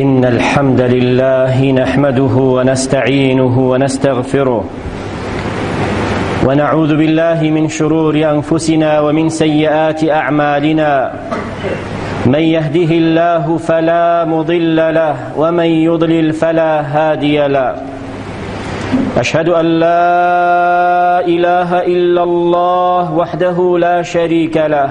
إن الحمد لله نحمده ونستعينه ونستغفره ونعوذ بالله من شرور أنفسنا ومن سيئات أعمالنا من يهده الله فلا مضل له ومن يضلل فلا هادي له أشهد أن لا إله إلا الله وحده لا شريك له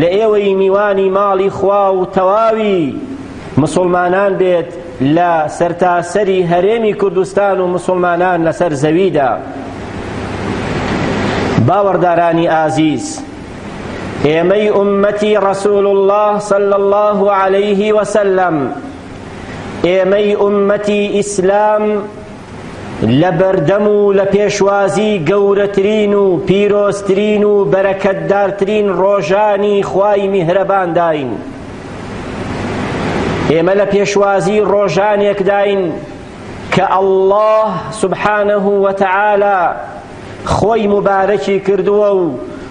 لە ئێوەی میوانی ماڵی خوا و تەواوی مسوڵمانان بێت لە سەرتاسەری هەرێمی کوردستان و مسوڵمانان لەسەر زەویدا باوەڕدارانی ئازیز ئێمەی ئومەتی ڕسول الله صلى الله عليه وسلم ئێمەی ئومەتی ئیسلام لەبەردەم و لە پێشوازی گەورەترین و پیرۆزترین و بەرەکەتدارترین ڕۆژانی خوای میهرەبانداین ئێمە لە پێشوازی ڕۆژانێکداین کە ئەڵڵا سبحانە وتەعالا خۆی مبارەکی کردووە و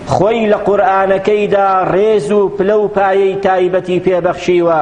خۆی لە قورئانەکەیدا ڕێز و پلە و پایەی تایبەتی پێبەخشیوە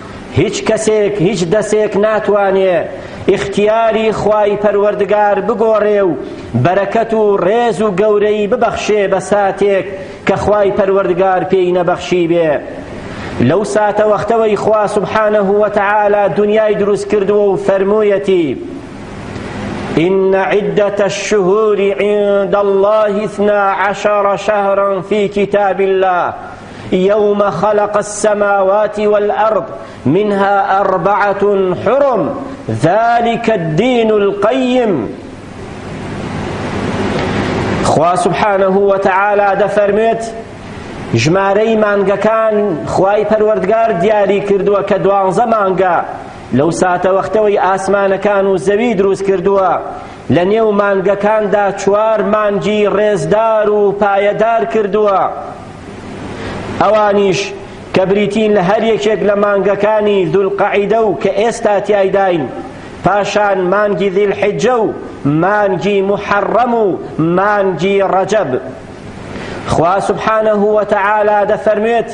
هیچ کەسێک هیچ دەسێک ناتوانێ ئیختیاری خوای پەروەردگار بگۆڕێ و بەرەکەت و ڕێز و گەورەی ببەخشێ بە ساتێک کە خوای پەروەردگار پێی نەبەخشی بێ لەو ساتە وەختەوەی خوا سبحانه وتعالى دنیای دروست کردووە و فەرموویەتی إن عدة الشهور عند الله اثنا عشر شهرا في كتاب الله یوم خلق السماوات والارض منها اربعة حرم ذلك الدین القیم خوا سبحانه وتعالى دەفەرمێت ژمارەی مانگەکان خوای پەروەردگار دیاری کردووە کە دوانزە مانگە لەو ساتە وەختەوەی ئاسمانەکان و زەوی دروست کردووە لە نێو مانگەکاندا چوار مانگی ڕێزدار و پایەدار کردووە ئەوانیش کە بریتین لە هەر یەکێک لە مانگەکانی ذوالقعیدە و کە ئێستا تیایداین پاشان مانگی ذی الحجە و مانگی محەڕەم و مانگی ڕەجەب خوا سبحانه وتعالى دەفەرموێت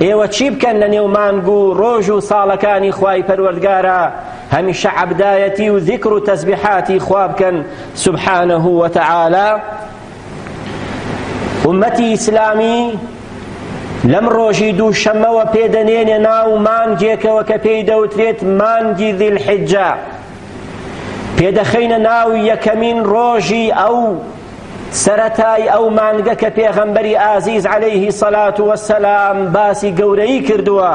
ئێوە چی بکەن لە نێو مانگ و ڕۆژ و ساڵەکانی خوای پەروەردگارە هەمیشە عەبدایەتی و ذیکر و تەسبیحاتی خوا بکەن سبحانه وتعالى ئومەتی ئیسلامی لەم ڕۆژی دووشەمەوە پێدەنێنێ ناو مانگێکەوە کە پێی دەوترێت مانگی ذیلحجە پێدەخەینە ناو یەکەمین ڕۆژی ئەو سەرەتای ئەو مانگە کە پێغەمبەری ئازیز عەلەیهی سەلات وەسەلام باسی گەورەی کردووە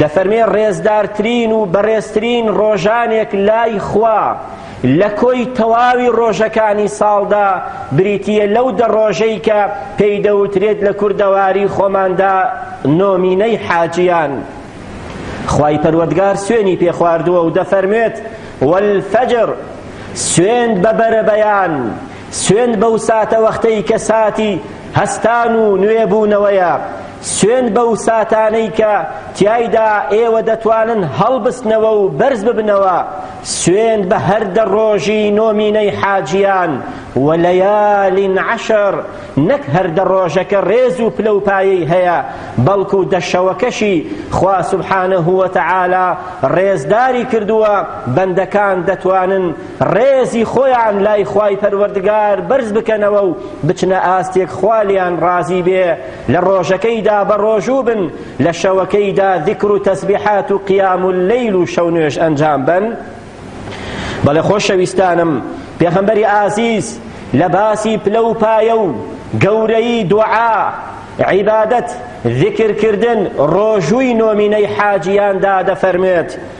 دەفەرمێ ڕێزدارترین و بەڕێزترین ڕۆژانێک لای خوا لە کۆی تەواوی ڕۆژەکانی ساڵدا بریتیە لەو دە ڕۆژەی کە پێی دەوترێت لە کوردەواری خۆماندا نۆمینەی حاجیان خوای پەروەردگار سوێنی پێ خواردووە و دەفەرموێت والفجر سوێند بە بەرەبەیان سوێند بەو ساتەوەختەی کە ساتی هەستان و نوێبوونەوەیە، سوێند بەو ساتانەی کە تیایدا ئێوە دەتوانن هەڵبستنەوە و بەرز ببنەوە، سوێند بە هەر دە ڕۆژی نۆمینەی حاجیان، ولیال عشر، نەک هەر دە ڕۆژەکە ڕێز و پلە و پایەی هەیە، بەڵکو دە شەوەکەشی خوا سبحانە وتعالی ڕێزداری کردووە، بەندەکان دەتوانن ڕێزی خۆیان لای خوای پەروەردگار بەرز بکەنەوە و بچنە ئاستێک خوا لێیان ڕازی بێ لە ڕۆژەکەیدا بە ڕۆژوو بن لە شەوەکەیدا ذکر و تەسبیحات و قیام اللەیل و شەو نوێژ ئەنجام بەن بەڵێ خۆشەویستانم پێغەمبەری ئازیز لە باسی پلە و پایە و گەورەی دوعا عیبادەت ذکرکردن ڕۆژووی نۆمینەی حاجیاندا دەفەرمێت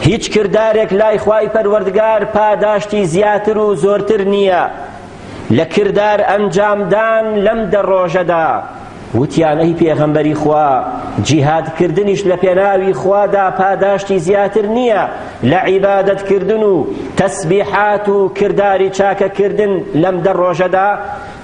هیچ کردارێک لای خوای پەروەردگار پاداشتی زیاتر و زۆرتر نییە لە کردار ئەنجامدان لەم دە ڕۆژەدا وتیان ئەی پێغەمبەری خوا جیهادکردنیش لە پێناوی خوادا پاداشتی زیاتر نییە لە عیبادەتکردن و تەسبیحات و کرداری چاکەکردن لەم دە ڕۆژەدا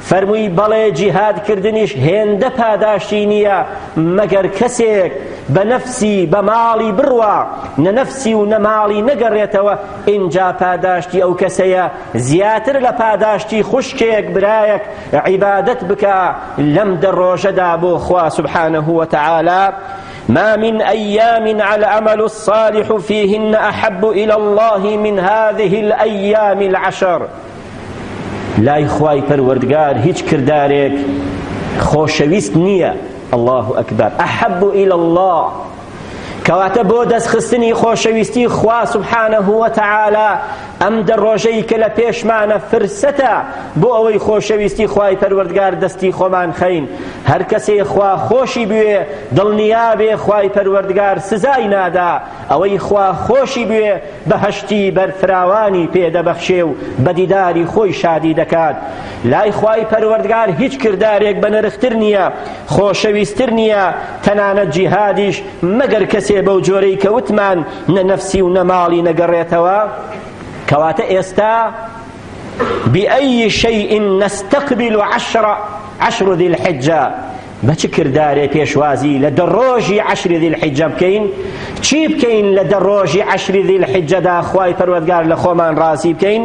فەرمووی، بەڵێ جیهاد کردنیش هێندە پاداشتی نییە مەگەر کەسێک بە نەفسی بە ماڵی بڕوا نە نەفسی و نە ماڵی نەگەڕێتەوە ئینجا پاداشتی ئەو کەسەیە زیاتر لە پاداشتی خوشکێک برایەک عیبادەت بکا لەم دە ڕۆژەدا بۆ خوا سبحانه وتعالی ما من أيام العمل الصالح فيهن أحب إلى الله من هذه الأيام العشر لای خوای پەروەردگار هیچ کردارێک خۆشەویست نییە الله ئەکبەر ئەحەب إلی الله کەواتە بۆ دەستخستنی خۆشەویستی خوا سبحانە هو تعالی ئەم دە ڕۆژەی کە لە پێشمانە فرسەتە بۆ ئەوەی خۆشەویستی خوای پەروەردگار دەستی خۆمان خەین هەر کەسێ خوا خۆشی بوێ دڵنیابێ خوای پەروەردگار سزای نادا ئەوەی خوا خۆشی بوێ بەهەشتی بەرفراوانی پێ دەبەخشێ و بە دیداری خۆی شادی دەکات لای خوای پەروەردگار هیچ کردارێک بەنرختر نیە خۆشەویستر نیە تەنانەت جیهادیش مەگەر کەسێ بەو جۆرەی کە وتمان نە نەفسی و نە ماڵی نەگەڕێتەوە کەواتە ئێستا بأي شيء نستقبل عشر عشر ذي الحجة بە چ کردارێ پێشوازی لە دە ڕۆژی عەشری ذی الحجە بکەین؟ چی بکەین لە دە ڕۆژی عەشری ذی الحجەدا خوای پەروەردگار لە خۆمان ڕازی بکەین؟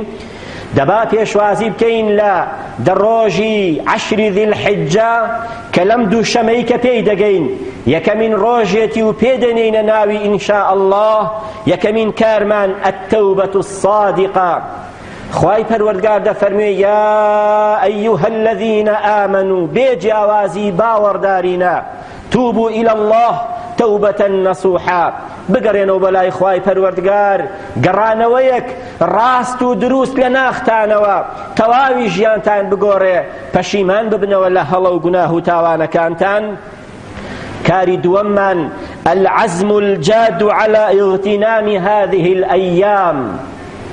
دەبا پێشوازی بکەین لە دە ڕۆژی عەشری ذی الحجە کە لەم دووشەمەی کە پێی دەگەین یەکەمین ڕۆژێتی و پێدەنێینە ناوی ئینشا ئەڵڵا یەکەمین کارمان ئەتەوبەت الصادقە خوای پەروەردگار دەفەرموێ یا ئەیها الذین آمنوا بێ جیاوازی باوەڕدارینە توبوا الی الله توبة نصوحا بگەڕێنەوە بەلای خوای پەروەردگار گەڕانەوەیەک ڕاست و دروست لە ناختانەوە تەواوی ژیانتان بگۆڕێ پەشیمان ببنەوە لە هەڵە و گوناه و تاوانەکانتان کاری دووەممان العزم الجاد على اغتنام هذه الايام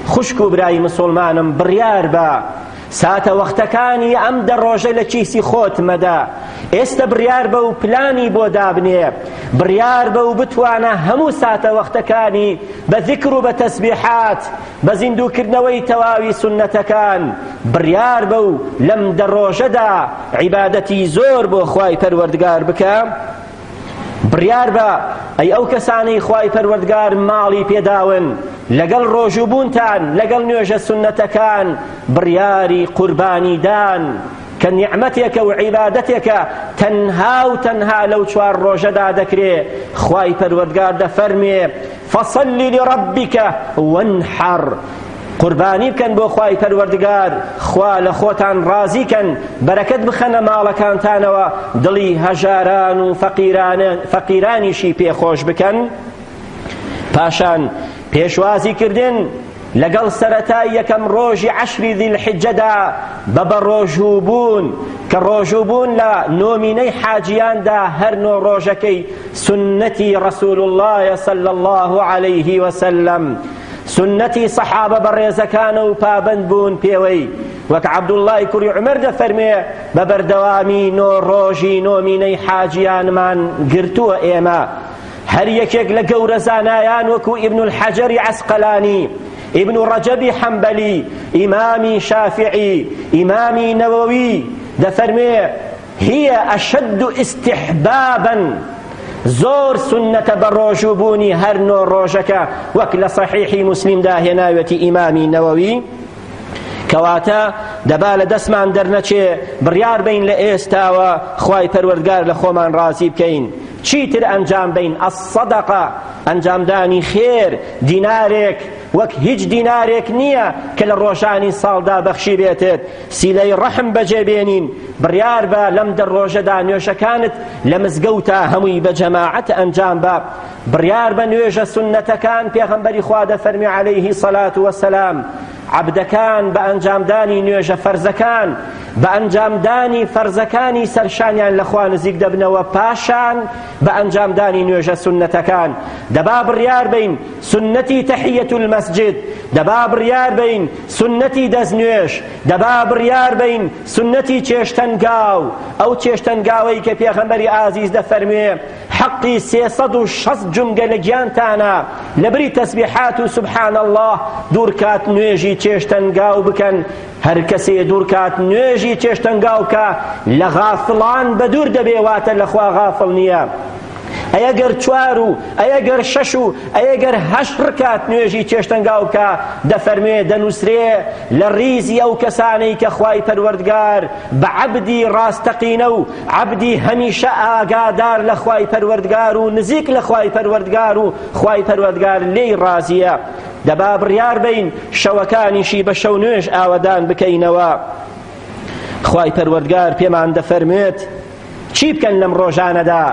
خوشک و برای مسلمانم بڕیار بە ساتە وەختەکانی ئەم دە ڕۆژە لە کیسی خۆت مەدە ئێستا بڕیار بە و پلانی بۆ دابنێ بڕیار بە و بتوانە هەموو ساتە وەختەکانی بە ذکر و بە تەسبیحات بە زیندووکردنەوەی تەواوی سوننەتەکان بڕیار بە و لەم دە ڕۆژەدا عیبادەتی زۆر بۆ خوای پەروەردگار بکە بڕیار بە ئەی ئەو کەسانەی خوای پەروەردگار ماڵی پێداون لەگەڵ ڕۆژووبوونتان لەگەڵ نوێژە سونەتەکان بڕیاری قوربانیدان کە نیعمەتێکە و عیبادەتێکە تەنها و تەنها لەو چوار ڕۆژەدا دەکرێ خوای پەروەردگار دەفەرمێ فصل لربک وانحر قوربانی بکەن بۆ خوای پەروەردگار خوا لە خۆتان ڕازی کەن بەرەکەت بخەنە ماڵەکانتانەوە دڵی هەژاران و فەقیرانیشی پێ خۆش بکەن پاشان پێشوازی کردن لەگەڵ سەرەتای یەکەم ڕۆژی عەشری ذی الحجەدا بە بەڕۆژوو بوون، کە ڕۆژوو بوون لە نۆمینەی حاجیاندا هەر نۆ ڕۆژەکەی سوننەتی رسول اللە یە صلی اللە علیە وسلم سوننەتی صحابە بەڕێزەکانە و پابەند بوون پێوەی وەک عبداللەی کوڕی عمر دەفەرموێ بە بەردەوامی نۆ ڕۆژی نۆمینەی حاجیانمان گرتووە ئێمە هەر یەکێک لە گەورە زانایان وەکو ئیبن الحەجەری عەسقەلانی ئیبن ڕەجەبی حەمبەلی ئیمامی شافعی ئیمامی نەوەوی دەفەرمێ هي أشد استحبابا زۆر سنەتە بە ڕۆژووبوونی هەر نۆ ڕۆژەکە وەک لە صحیحی مسلمدا هێناوێتی ئیمامی نەوەوی کەواتە دەبا لە دەستمان دەرنەچێ بڕیار بین لە ئێستاوە خوای پەروەردگار لە خۆمان ڕازی بکەین چیتر ئەنجام بەین الصدقە ئەنجامدانی خێر دینارێک وەک هیچ دینارێک نییە کە لە ڕۆژانی ساڵدا بەخشی بێتێت سیلەی ڕەحم بەجێ بێنین بڕیار بە لەم دە ڕۆژەدا نوێژەکانت لە مزگەوتا هەمووی بە جەماعەت ئەنجام بە بڕیار بە نوێژە سنەتەکان پێغەمبەری خوا دەفەرمی عەلەیهی سەلات وەسەلام عەبدەکان بە ئەنجامدانی نوێژە فەرزەکان بە ئەنجامدانی فەرزەکانی سەر شانیان لە خوا نزیک دەبنەوە پاشان بە ئەنجامدانی نوێژە سوننەتەکان دەبا بڕیار بین سوننەتی تەحیەت المەسجد دەبا بڕیار بین سوننەتی دەستنوێژ دەبا بڕیار بین سوننەتی چێشتەنگاو ئەو چێشتەنگاوەی کە پێغەمبەری ئازیز دەفەرموێ حەقی سێ سەد و شەست جومگە لە گیانتانە لەبری تەسبیحات و سبحان اللە دوورکات نوێژی چێشتەنگاو بکەن هەر کەسێ دوورکات نوێژی چێشتەنگاو کە لە غافڵان بەدوور دەبێ واتە لەخوا غافڵ نییە ئەیە گەر چوار و ئەیە گەر شەش و ئەیە گەر هەشت ڕکات نوێژی چێشتەنگاو بکە دەفەرموێ دەنووسرێ لە ڕیزی ئەو کەسانەی کە خوای پەروەردگار بە عەبدی ڕاستەقینە و عەبدی هەمیشە ئاگادار لە خوای پەروەردگار و نزیک لە خوای پەروەردگار و خوای پەروەردگار لێی ڕازیە دەبا بڕیار بین شەوەکانیشی بە شەو نوێژ ئاوەدان بکەینەوە خوای پەروەردگار پێمان دەفەرموێت چی بکەن لەم ڕۆژانەدا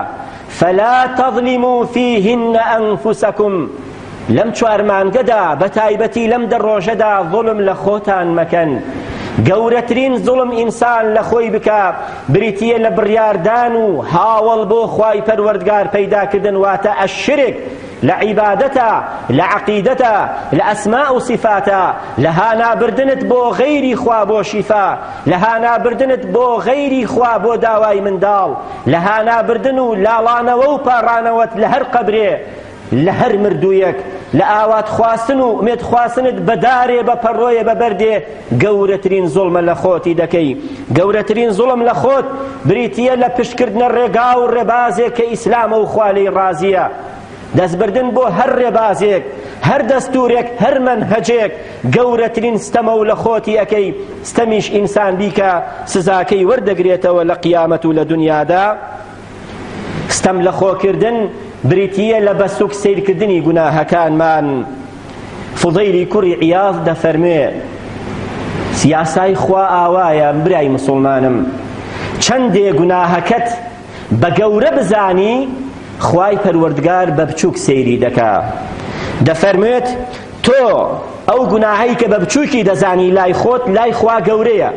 فلا تظلموا فيهن أنفسكم لەم چوار مانگەدا بەتایبەتی لەم دە ڕۆژەدا زوڵم لە خۆتان مەکەن گەورەترین زوڵم ئینسان لە خۆی بکا بریتیە لە بڕیاردان و هاوەڵ بۆ خوای پەروەردگار پەیداکردن واتە ئەشرک لە عیبادەتە لە عەقیدەتە لە ئەسما و سیفاتە لە هانابردنت بۆ غەیری خوا بۆ شیفا لە هانابردنت بۆ غەیری خوا بۆ داوای منداڵ لە هانابردن و لاڵانەوە و پاڕانەوەت لە هەر قەبرێ لە هەر مردوویەک لە ئاوات خواستن و ئومێد خواستنت بە دارێ بە پەڕۆیە بە بەردێ گەورەترین زوڵمە لە خۆتی دەکەی گەورەترین زوڵم لە خۆت بریتییە لە پشتکردنە ڕێگا و ڕێبازێک کە ئیسلامە و خوا لێی ڕازییە دەستبردن بۆ هەر ڕێبازێک هەر دەستورێک هەر مەنهەجێک گەورەترین ستەمە و لە خۆتی ئەەکەی ستەمیش ئینسان بیکە سزاکەی وەردەگرێتەوە لە قیامەت و لە دنیادا ستەم لەخۆکردن بریتییە لە بەسوک سەیرکردنی گوناهەکانمان فضەیلی کوڕی عیاض دەفەرموێ یاسای خوا ئاوایە برای مسلمانم چەندێ گوناهەکەت بە گەورە بزانی خوای پەروەردگار بە بچووک سەیری دەکا دەفەرموێت تۆ ئەو گوناهەی کە بە بچووکی دەزانی لای خۆت لای خوا گەورەیە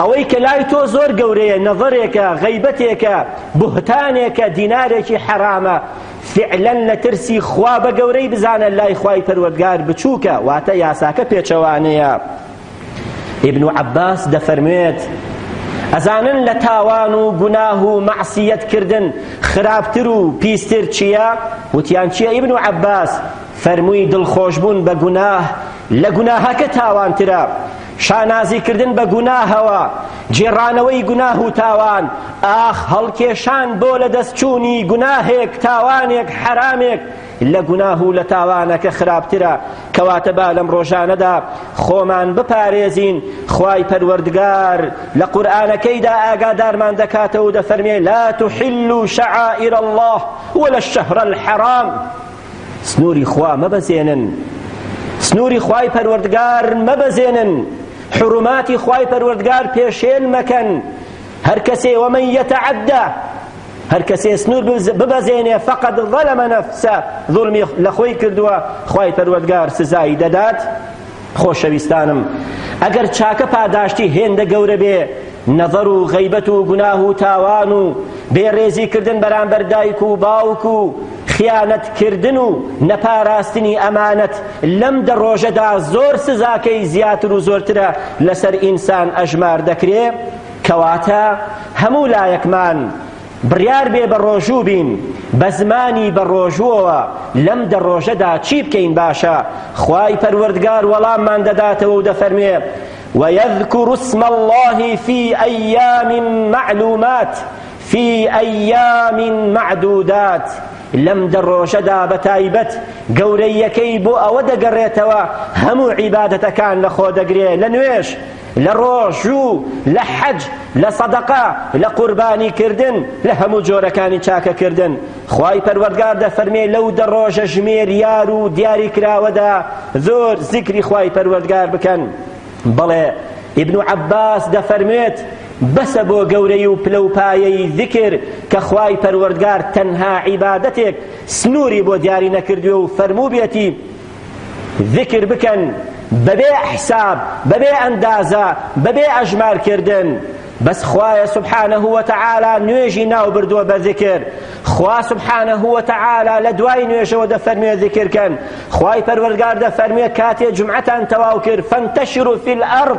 ئەوەی کە لای تۆ زۆر گەورەیە نەزەرێکە غەیبەتێکە بوهتانێکە دینارێکی حەرامە فعلەن لە ترسی خوا بە گەورەی بزانە لای خوای پەروەردگار بچووکە واتە یاساکە پێچەوانەیە ابن عباس دەفەرموێت ئەزانن لە تاوان و گوناه و مەعسیەت کردن خراپتر و پیستر چییە وتیان چییە ابن عباس فەرمووی دڵخۆشبوون بە گوناه لە گوناهەکە تاوانترە شانازیکردن بە گوناهەوە، گێڕانەوەی گوناه و تاوان، ئاخ هەڵکێشان بۆ لەدەستچوونی گوناهێک، تاوانێک، حەرامێک، لە گوناه و لە تاوانەکە خراپترە، کەواتە با لەم ڕۆژانەدا خۆمان بپارێزین، خوای پەروەردگار لە قورئانەکەیدا ئاگادارمان دەکاتەوە و دەفەرمێ، لا تحلوا شعائر اللە ولا الشهر الحرام. سنوری خوا مەبەزێنن سنوری خوای پەروەردگار مەبەزێنن حرماتی خوای پەروەردگار پێشێل مەکەن هەر کەسێ ومن یتعدە هەر کەسێ سنوور ببەزێنێ فقط ظلم نفسه ظلمی لە خۆی کردووە خوای پەروەردگار سزایی دەدات خۆشەویستانم ئەگەر چاکە پاداشتی هێندە گەورە بێ نەزەر و غەیبەت و گوناه و تاوان و بێڕێزی کردن بەرامبەر دایک و باوک و خیانەت کردن و نەپاراستنی ئەمانەت لەم دە ڕۆژەدا زۆر سزاکەی زیاتر و زۆرترە لەسەر ئینسان ئەژمار دەکرێ کەواتە هەموو لایەکمان بڕیار بێ بە ڕۆژوو بین بە زمانی بە ڕۆژووەوە لەم دە ڕۆژەدا چی بکەین باشە خوای پەروەردگار وەڵاممان دەداتەوە و دەفەرموێ ويذكر اسم الله في أيام معلومات في أيام معدودات لەم دە ڕۆژەدا بە تایبەت گەورەیەکەی بۆ ئەوە دەگەڕێتەوە هەموو عیبادەتەکان لەخۆ دەگرێ لە نوێژ لە ڕۆژوو لە حەج لە سەدەقە لە قوربانی کردن لە هەموو جۆرەکانی چاکە کردن خوای پەروەردگار دەفەرمێ لەو دە ڕۆژە ژمێریار و دیاری کراوەدا زۆر زیکری خوای پەروەردگار بکەن بەڵێ ابن عباس دەفەرمێت بەسە بۆ گەورەی و پلە و پایەی ذکر کە خوای پەروەردگار تەنها عیبادەتێک سنووری بۆ دیاری نەکردوێ و فەرموو بێتی ذکر بکەن بەبێ حساب بەبێ ئەندازە بەبێ ئەژمارکردن بەس خوایە سبحانه وتعالی نوێژی ناو بردووە بە ذکر خوا سبحانه وتعالی لە دوای نوێژەوە دەفەرموێ ذکر کەن خوای پەروەردگار دەفەرموێ کاتێ جمعەتان تەواو کرد فانتشروا فی الارض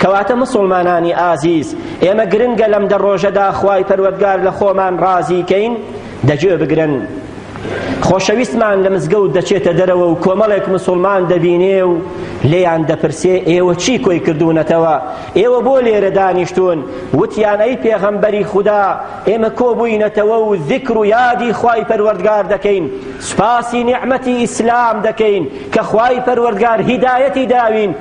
کەواتە موسوڵمانانی ئازیز ئێمە گرنگە لەم دە ڕۆژەدا خوای پەروەردگار لە خۆمان ڕازی کەین دە گوێ بگرن خۆشەویستمان لە مزگەوت دەچێتە دەرەوە و کۆمەڵێک مسلمان دەبینێ و لێیان دەپرسێ ئێوە چی کۆی کردوونەتەوە ئێوە بۆ لێرە دانیشتون وتیان ئەی پێغەمبەری خوددا ئێمە کۆبووینەتەوە و ذکر و یادی خوای پەروەردگار دەکەین سپاسی نیعمەتی ئیسلام دەکەین کە خوای پەروەردگار هیدایەتی داوین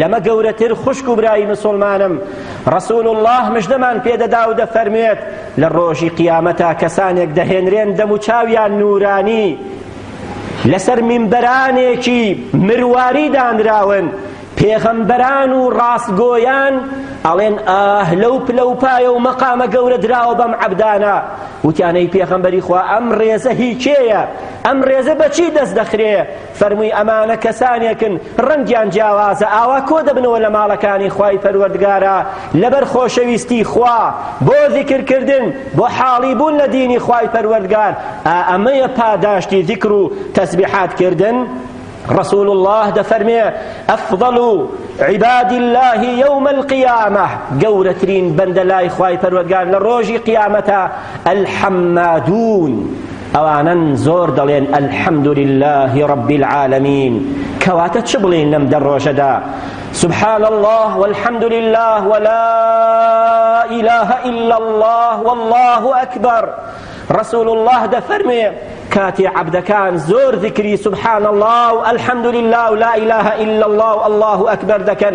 لەمە گەورەتر خوشک و برای مسوڵمانم رسول اللە مژدەمان پێدەدا و دەفەرموێت لە ڕۆژی قیامەتا کەسانێک دەهێنرێن دەم و چاویان نورانی لەسەر منبەرانێکی مرواری دانراون پێغەمبەران و ڕاستگۆیان ئەڵێن ئاه لەو پلە و پایە و مەقامە گەورە دراوە بەم عەبدانە وتیانەی پێغەمبەری خوا ئەم ڕێزە هی کێیە ئەم ڕێزە بەچی دەست دەخرێ فەرمووی ئەمانە کەسانێکن ڕەنگیان جیاوازە ئاوا کۆ دەبنەوە لە ماڵەکانی خوای پەروەردگارا لەبەر خۆشەویستی خوا بۆ ذیکرکردن بۆ حاڵی بوون لە دینی خوای پەروەردگار ئا ئەمەیە پاداشتی ذیکر و تەسبیحات کردن رسول الله دەفەرمێ ئەفضل عباد الله يوم القيامة گەورەترین بەندە لای خوای پەروەردگار لە ڕۆژی قیامەتە الحمادون ئەوانەن زۆر دەڵێن الحمد للە رب العالمین کەواتە چ بڵێین لەم دە ڕۆژەدا سبحان الله والحمد لله ولا إله إلا الله والله أكبر رسول الله دفرمي کاتی عبدەکان زۆر ذکری سبحان الله و الحمد لله و لا إله إلا الله و الله أكبر دەکەن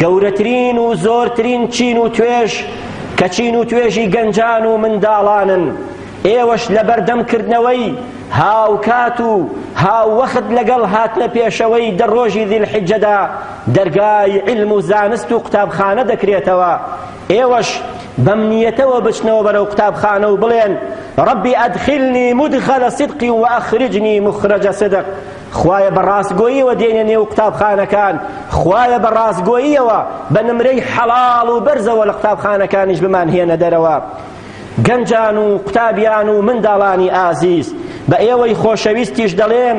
گەورەترین و زۆرترین چین و توێژ کە چین و توێژی گەنجان و منداڵانن، ئێوەش لەبەردەم کردنەوەی هاوکات و هاووەخت لەگەڵ هاتنە پێشەوەی دە ڕۆژی ذی الحجەدا دەرگای عیلم و زانست و قوتابخانە دەکرێتەوە، ئێوەش بەم نیەتەوە بچنەوە بەرەو قوتابخانە و بڵێن، رب ادخلنی مدخل صدق وأخرجنی مخرج صدق، خوایە بە ڕاستگۆییەوە دێنە نێو قوتابخانەکان، خوایە بە ڕاستگۆییەوە بە نمرەی حەڵاڵ و بەرزەوە لە قوتابخانەکانیش بمانهێنە دەرەوە. گەنجان و قوتابیان و منداڵانی ئازیز، بە ئێوەی خۆشەویستیش دەڵێم،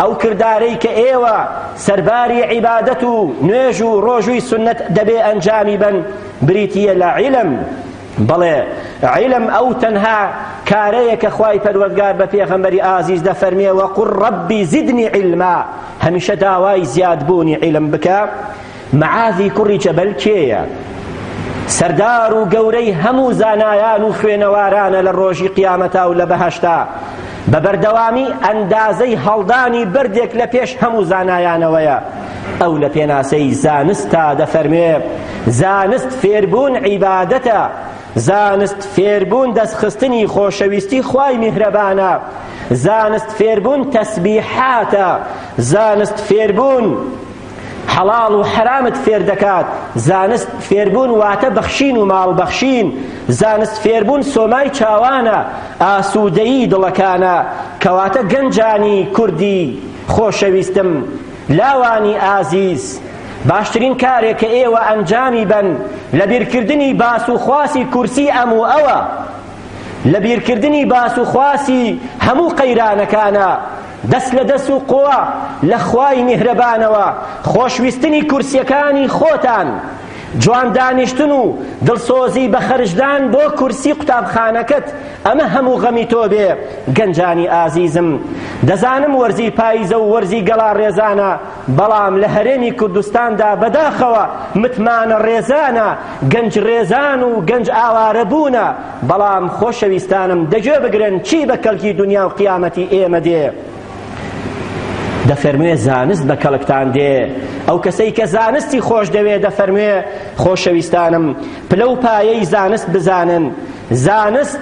ئەو کردارەی کە ئێوە سەرباری عیبادەت و نوێژ و ڕۆژووی سوننەت دەبێ ئەنجامی بەن، بریتییە لە عیلم. بەڵێ عیلم ئەو تەنها کارەیە کە خوای پەروەردگار بە پێغەمبەری ئازیز دەفەرمێ وەقل ڕەبی زدنی عیلما هەمیشە داوای زیادبوونی عیلم بکە معاذی کوڕی جەبەل کێیە سەردار و گەورەی هەموو زانایان و خوێنەوارانە لە ڕۆژی قیامەتا و لە بەهەشتا بە بەردەوامی ئەندازەی هەڵدانی بردێک لە پێش هەموو زانایانەوەیە ئەو لە پێناسەی زانستدا دەفەرموێ زانست فێربوون عیبادەتە زانست فێربوون دەستخستنی خۆشەویستی خوای میهرەبانە زانست فێربوون تەسبیحاتە زانست فێربوون حەڵاڵ و حەرامت فێر دەکات زانست فێربوون واتە بەخشین و ماڵ بەخشین زانست فێربوون سۆمای چاوانە ئاسوودەیی دڵەکانە کەواتە گەنجانی کوردی خۆشەویستم لاوانی ئازیز، باشترین کارێک کە ئێوە ئەنجامی بەن لە بیرکردنی باس و خواسی کورسی ئەم و ئەوە، لە بیرکردنی باس و خواسی هەموو قەیرانەکانە، دەست لە دەست و قوە لە خوای میهرەبانەوە، خۆشویستنی کورسیەکانی خۆتان، جوان دانیشتن و دڵسۆزی بە خەرجدان بۆ کورسی قوتابخانەکەت ئەمە هەموو غەمی تۆ بێ گەنجانی ئازیزم دەزانم وەرزی پایزە و وەرزی گەڵاڕێزانە بەڵام لە هەرێمی کوردستاندا بەداخەوە متمانە ڕێزانە گەنج ڕێزان و گەنج ئاوارە بوونە بەڵام خۆشەویستانم دەگوێ بگرن چی بە کەلکی دنیا و قیامەتی ئێمە دێ دەفەرموێ زانست بە کەڵکتان دێ ئەو کەسەی کە زانستی خۆش دەوێ دەفەرموێ خۆشەویستانم پلە و پایەی زانست بزانن زانست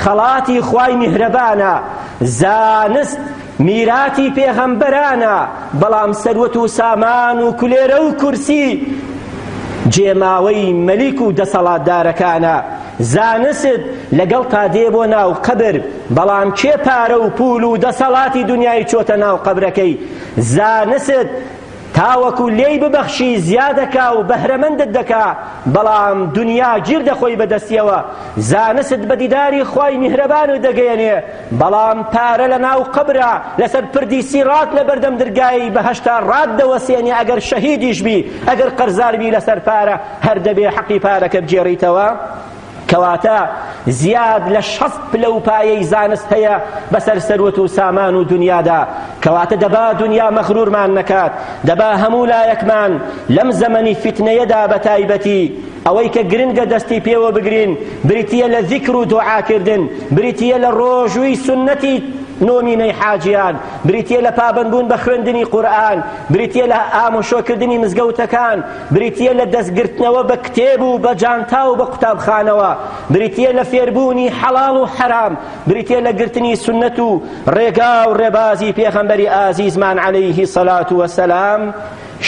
خەڵاتی خوای میهرەبانە زانست میراتی پێغەمبەرانە بەڵام سەروەت و سامان و کولێرە و کورسی جێماوەی مەلیک و دەسەڵاتدارەکانە زانست لەگەڵتا دێ بۆ ناو قەبر بەڵام کێ پارە و پول و دەسەڵاتی دونیای چۆتە ناو قەبرەکەی زانست تاوەکو لێی ببەخشی زیادەکا و بەهرەمەندت دەکا بەڵام دونیا گیر دەخۆی بەدەستیەوە زانست بە دیداری خوای میهرەبانت دەگەیەنێ بەڵام پارە لە ناو قەبرا لەسەر پردی سیڕات لە بەردەم درگای بەهەشتا ڕات دەوەسێنێ ئەگەر شەهیدیش بی ئەگەر قەرزار بی لەسەر پارە هەر دەبێ حەقی پارەکە بگێڕیتەوە کەواتە زیاد لە شەست پلە و پایەی زانست هەیە بەسەر سەروەت و سامان و دنیادا کەواتە دەبا دنیا مەغرورمان نەکات دەبا هەموو لایەکمان لەم زەمەنی فیتنەیەدا بە تایبەتی ئەوەی کە گرنگە دەستی پێوە بگرین بریتیە لە ذیکر و دوعاکردن بریتیە لە ڕۆژووی سنەتی نۆمینەی حاجیان بریتیە لە پابەندبوون بە خوێندنی قورئان بریتیە لە ئامۆشۆکردنی مزگەوتەکان بریتییە لە دەستگرتنەوە بە کتێب و بە جانتا و بە قوتابخانەوە، بریتییە لە فێربوونی حەڵاڵ و حەرام، بریتییە لە گرتنی سوننەت و ڕێگا و ڕێبازی پێغەمبەری ئازیزمان عەلەیه الصلوە والسلام،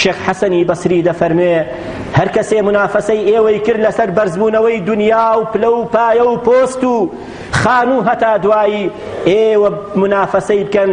شێخ حەسەنی بەسری دەفەرموێ، هەر کەسێ منافەسەی ئێوەی کرد لەسەر بەرزبوونەوەی دونیا و پلە و پایە و پۆست و خانوو هەتا دوایی، ئێوە منافەسەی بکەن،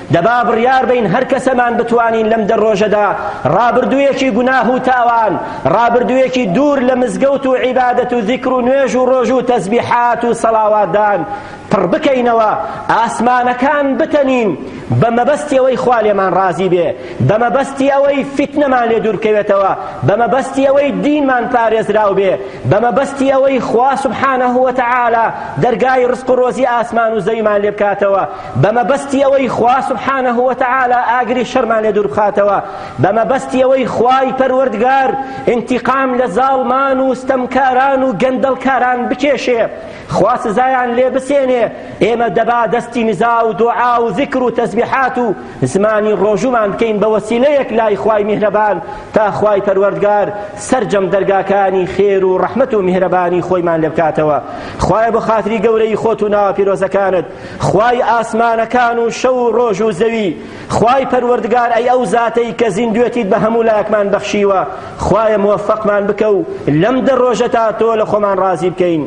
دەبا بڕیار بەین هەر کەسەمان بتوانین لەم دە ڕۆژەدا ڕابردوویەکی گوناه و تاوان، ڕابردوویەکی دوور لە مزگەوت و عیبادەت و زیکر و نوێژ و ڕۆژوو و تەزبیحات و سەڵاواتدان پڕ بکەینەوە، ئاسمانەکان بتەنین بە مەبەستی ئەوەی خوا لێمان ڕازی بێ، بە مەبەستی ئەوەی فیتنەمان لێ دوور بکەوێتەوە، بە مەبەستی ئەوەی دینمان پارێزراو بێ، بە مەبەستی ئەوەی خوا سبحانە وتعالی دەرگای ڕزق و ڕۆزی ئاسمان و زەویمان لێ بکاتەوە، بە مەبەستی ئەوەی خوا سبحانە وتعالی ئاگری شەرمان لێ دوور بخاتەوە بە مەبەستی ئەوەی خوای پەروەردگار انتقام لە زاڵمان و ستەمکاران و گەندەڵکاران بکێشێ خوا سزایان لێ بسێنێ ئێمە دەبا دەستی نزا و دوعا و ذکر و تەسبیحات و زمانی ڕۆژومان بکەین بە وەسیلەیەک لای خوای میهرەبان تا خوای پەروەردگار سەرجەم دەرگاکانی خێر و ڕەحمەت و میهرەبانی خۆیمان لێ بکاتەوە خوایە بۆ خاتری گەورەی خۆت و ناوە پیرۆزەکانت خوای ئاسمانەکان و شەو و ڕۆژ و زەوی خوای پەروەردگار ئەی ئەو زاتەی کە زیندوێتیت بە هەموو لایەکمان بەخشیوە خوایە موەفەقمان بکە و لەم دە ڕۆژە تا تۆ لە خۆمان ڕازی بکەین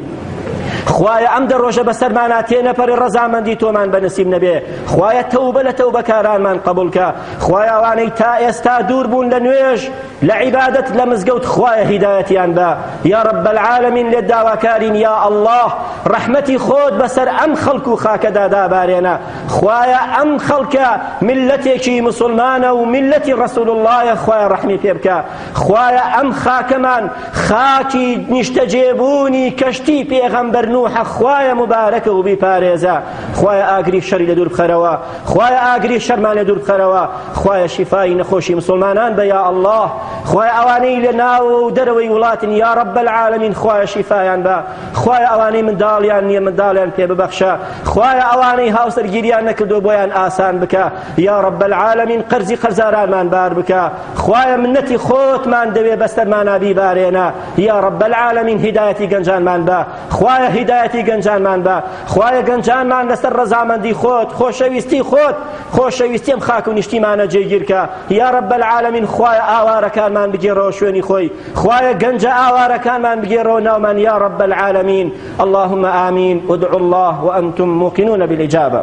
خوایە ئەم دە ڕۆژە بەسەرمانا تێنەپەڕێ ڕەزامەندی تۆمان بەنسیب نەبێ خوایە تەوبە لە تەوبەکارانمان قەبوڵکە خوایە ئەوانەی تا ئێستا دوور بوون لە نوێژ لە عیبادەت لە مزگەوت خوایە هیدایەتیان بە یا رب العالمین لێت داواکارین یا ئەڵڵا ڕەحمەتی خۆت بەسەر ئەم خەڵک و خاکەدا دابارێنە خوایە ئەم خەڵکە ملەتێکی مسلمانە و ملەتی ڕسول اللهە خوایە ڕەحمی پێ بکە خوایە ئەم خاکەمان خاکی نیشتەجێبوونی کەشتی پێغەمبەر نوحە خوایە مبارەکە و بیپارێزە خوایە ئاگری شەری لە دوور بخەرەوە خوایە ئاگری شەرمان لێ دوور بخەرەوە خوایە شیفای نەخۆشی مسوڵمانان بە یا اللە خوایە ئەوانەی لە ناوەوە و دەرەوەی وڵاتن یا رب العالمین خوایە شیفایان بە خوایە ئەوانەی منداڵیان نییە منداڵیان پێ ببەخشە خوایە ئەوانەی هاوسەرگیریان نەکردو بۆیان ئاسان بکە یا رب العالمین قەرزی قەرزارانمان بار بکە خوایە منەتی خۆتمان دەوێ بەستەرمانا بیبارێنە یا رب العالمین هیدایەتی گەنجانمان بە خوایە هیدایەتی گەنجانمان بە خوایە گەنجانمان لەسەر ڕەزامەندی خۆت خۆشەویستی خۆت خۆشەویستی ئەم خاک و نیشتیمانە جێگیرکە یا رب العالمین خوایە ئاوارەکانمان بگێڕەوە شوێنی خۆی خوایە گەنجە ئاوارەکانمان بگێڕەوە ناومان یا رب العالمین اللهم آمین ادعوا الله وأنتم موقنون بالإجابة